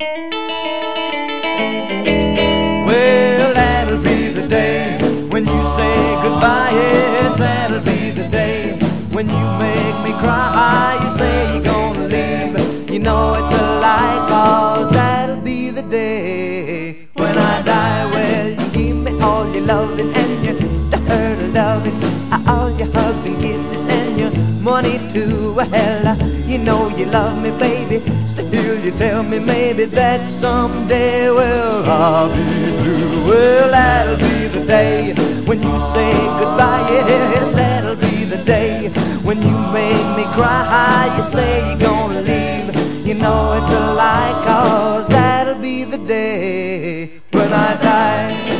Well, that'll be the day when you say goodbye. Yes, that'll be the day when you make me cry. You say you're gonna leave. You know it's money too. Well, you know you love me, baby. Still, you tell me maybe that someday, well, I'll be blue. Well, that'll be the day when you say goodbye. Yes, that'll be the day when you make me cry. You say you're gonna leave. You know it's a lie, cause that'll be the day when I die.